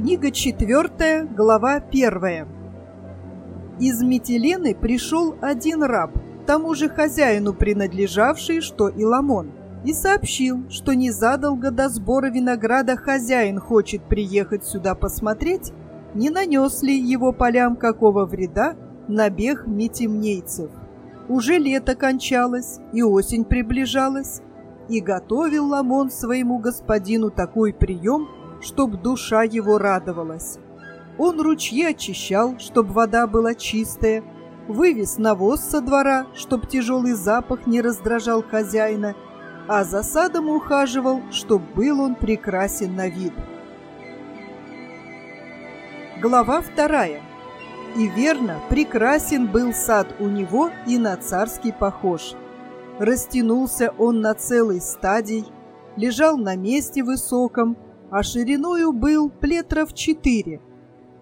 Книга четвертая, глава первая. Из Метелены пришел один раб, тому же хозяину принадлежавший, что и Ламон, и сообщил, что незадолго до сбора винограда хозяин хочет приехать сюда посмотреть, не нанес ли его полям какого вреда набег метемнейцев. Уже лето кончалось, и осень приближалась, и готовил Ламон своему господину такой прием, чтоб душа его радовалась. Он ручьи очищал, чтоб вода была чистая, вывез навоз со двора, чтоб тяжелый запах не раздражал хозяина, а за садом ухаживал, чтоб был он прекрасен на вид. Глава вторая. И верно, прекрасен был сад у него и на царский похож. Растянулся он на целый стадий, лежал на месте высоком, а шириною был плетров четыре.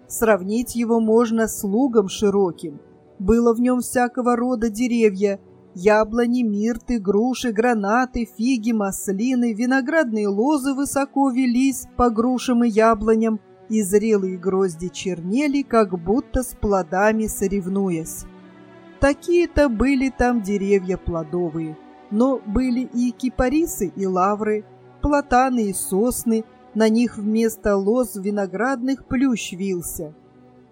Сравнить его можно с лугом широким. Было в нем всякого рода деревья, яблони, мирты, груши, гранаты, фиги, маслины, виноградные лозы высоко велись по грушам и яблоням, и зрелые грозди чернели, как будто с плодами соревнуясь. Такие-то были там деревья плодовые, но были и кипарисы, и лавры, платаны и сосны, на них вместо лоз виноградных плющ вился.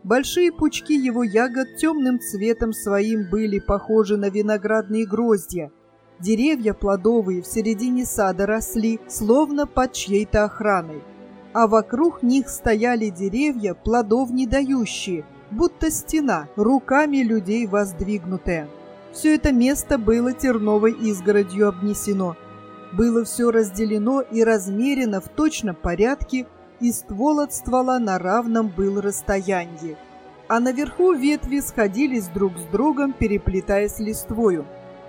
Большие пучки его ягод темным цветом своим были похожи на виноградные гроздья. Деревья плодовые в середине сада росли, словно под чьей-то охраной. А вокруг них стояли деревья, плодов не дающие, будто стена, руками людей воздвигнутая. Все это место было терновой изгородью обнесено – было все разделено и размерено в точном порядке, и ствол от ствола на равном был расстоянии. А наверху ветви сходились друг с другом, переплетаясь листвою.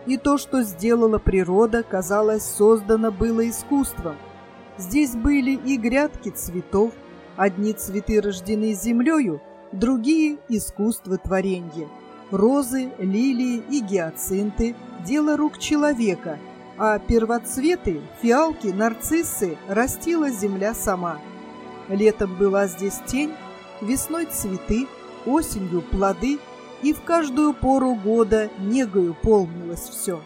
И то, что сделала природа, казалось, создано было искусством. Здесь были и грядки цветов, одни цветы рождены землею, другие – искусство творенья. Розы, лилии и гиацинты – дело рук человека – а первоцветы, фиалки, нарциссы растила земля сама. Летом была здесь тень, весной цветы, осенью плоды, и в каждую пору года негою полнилось все.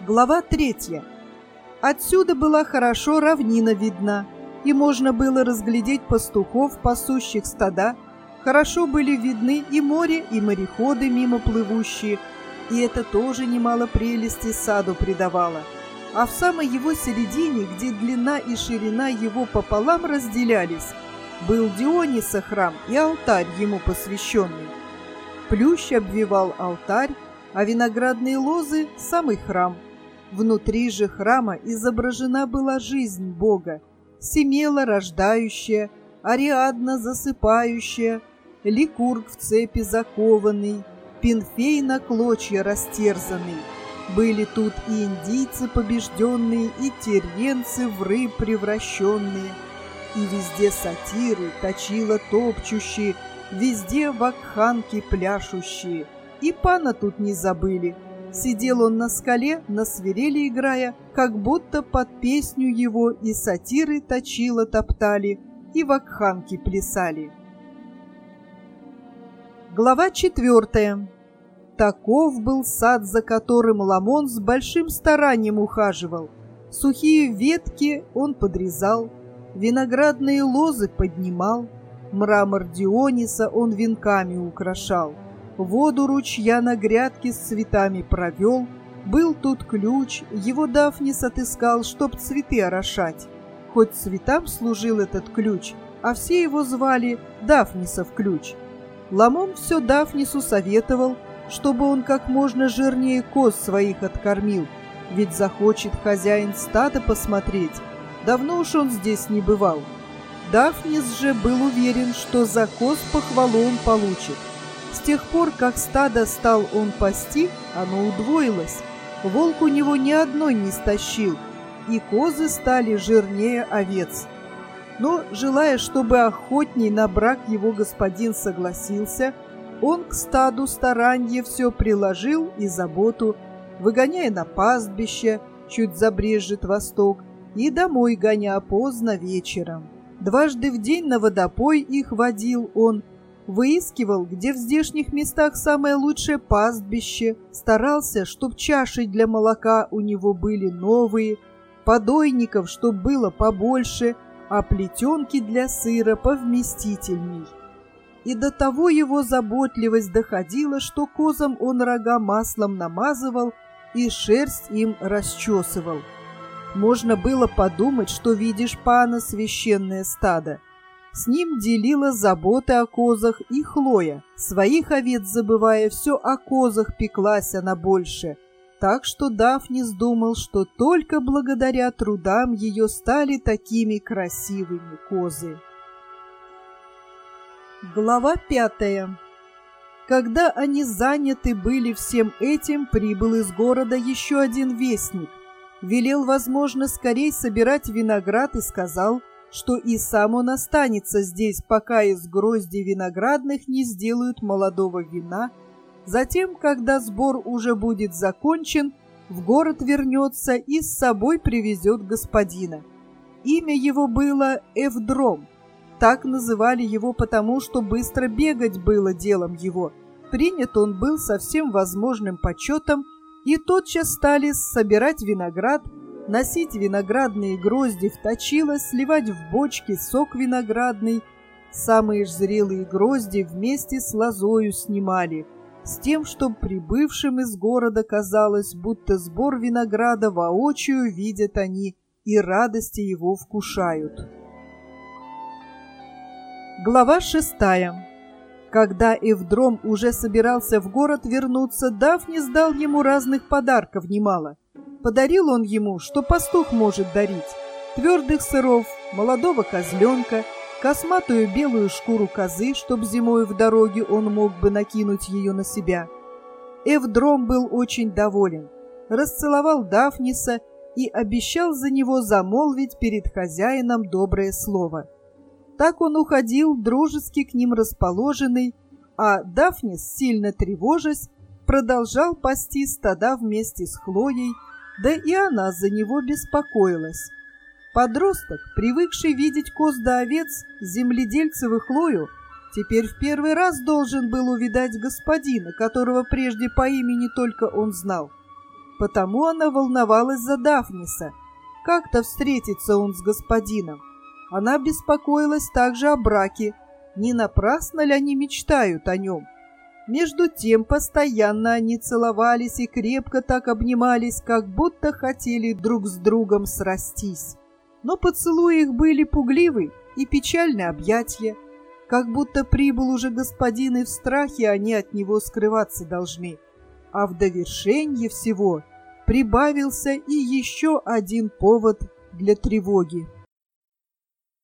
Глава третья. Отсюда была хорошо равнина видна, и можно было разглядеть пастухов, пасущих стада, хорошо были видны и море, и мореходы мимо плывущие, и это тоже немало прелести саду придавало. А в самой его середине, где длина и ширина его пополам разделялись, был Диониса храм и алтарь ему посвященный. Плющ обвивал алтарь, а виноградные лозы – самый храм. Внутри же храма изображена была жизнь Бога, семела рождающая, ариадна засыпающая, ликург в цепи закованный, Пинфей на клочья растерзанный. Были тут и индийцы побежденные, и тервенцы в рыб превращенные, и везде сатиры, точила топчущие, везде вакханки пляшущие. И пана тут не забыли. Сидел он на скале, на свирели играя, как будто под песню его и сатиры точила топтали, и вакханки плясали. Глава четвертая. Таков был сад, за которым Ламон с большим старанием ухаживал. Сухие ветки он подрезал, виноградные лозы поднимал, мрамор Диониса он венками украшал, воду ручья на грядке с цветами провел, был тут ключ, его Дафнис отыскал, чтоб цветы орошать. Хоть цветам служил этот ключ, а все его звали Дафнисов ключ. Ламон все Дафнису советовал, чтобы он как можно жирнее коз своих откормил, ведь захочет хозяин стада посмотреть. Давно уж он здесь не бывал. Дафнис же был уверен, что за коз похвалу он получит. С тех пор, как стадо стал он пасти, оно удвоилось. Волк у него ни одной не стащил, и козы стали жирнее овец. Но, желая, чтобы охотней на брак его господин согласился, он к стаду старанье все приложил и заботу, выгоняя на пастбище, чуть забрежет восток, и домой гоня поздно вечером. Дважды в день на водопой их водил он, выискивал, где в здешних местах самое лучшее пастбище, старался, чтоб чаши для молока у него были новые, подойников, чтоб было побольше, а плетенки для сыра повместительней. И до того его заботливость доходила, что козам он рога маслом намазывал и шерсть им расчесывал. Можно было подумать, что видишь пана священное стадо. С ним делила заботы о козах и Хлоя. Своих овец забывая, все о козах пеклась она больше. Так что Дафнис думал, что только благодаря трудам ее стали такими красивыми козы. Глава пятая Когда они заняты были всем этим, прибыл из города еще один вестник. Велел, возможно, скорей собирать виноград и сказал – что и сам он останется здесь, пока из грозди виноградных не сделают молодого вина. Затем, когда сбор уже будет закончен, в город вернется и с собой привезет господина. Имя его было Эвдром. Так называли его потому, что быстро бегать было делом его. Принят он был со всем возможным почетом, и тотчас стали собирать виноград, носить виноградные грозди в точило, сливать в бочки сок виноградный. Самые ж зрелые грозди вместе с лозою снимали, с тем, чтоб прибывшим из города казалось, будто сбор винограда воочию видят они и радости его вкушают. Глава шестая. Когда Эвдром уже собирался в город вернуться, Дафни сдал ему разных подарков немало — Подарил он ему, что пастух может дарить. Твердых сыров, молодого козленка, косматую белую шкуру козы, чтоб зимой в дороге он мог бы накинуть ее на себя. Эвдром был очень доволен, расцеловал Дафниса и обещал за него замолвить перед хозяином доброе слово. Так он уходил, дружески к ним расположенный, а Дафнис, сильно тревожась, продолжал пасти стада вместе с Хлоей, да и она за него беспокоилась. Подросток, привыкший видеть коз да овец, земледельцев и Хлою, теперь в первый раз должен был увидать господина, которого прежде по имени только он знал. Потому она волновалась за Дафниса. Как-то встретится он с господином. Она беспокоилась также о браке. Не напрасно ли они мечтают о нем? Между тем постоянно они целовались и крепко так обнимались, как будто хотели друг с другом срастись. Но поцелуи их были пугливы и печальные объятия, как будто прибыл уже господин и в страхе они от него скрываться должны. А в довершенье всего прибавился и еще один повод для тревоги.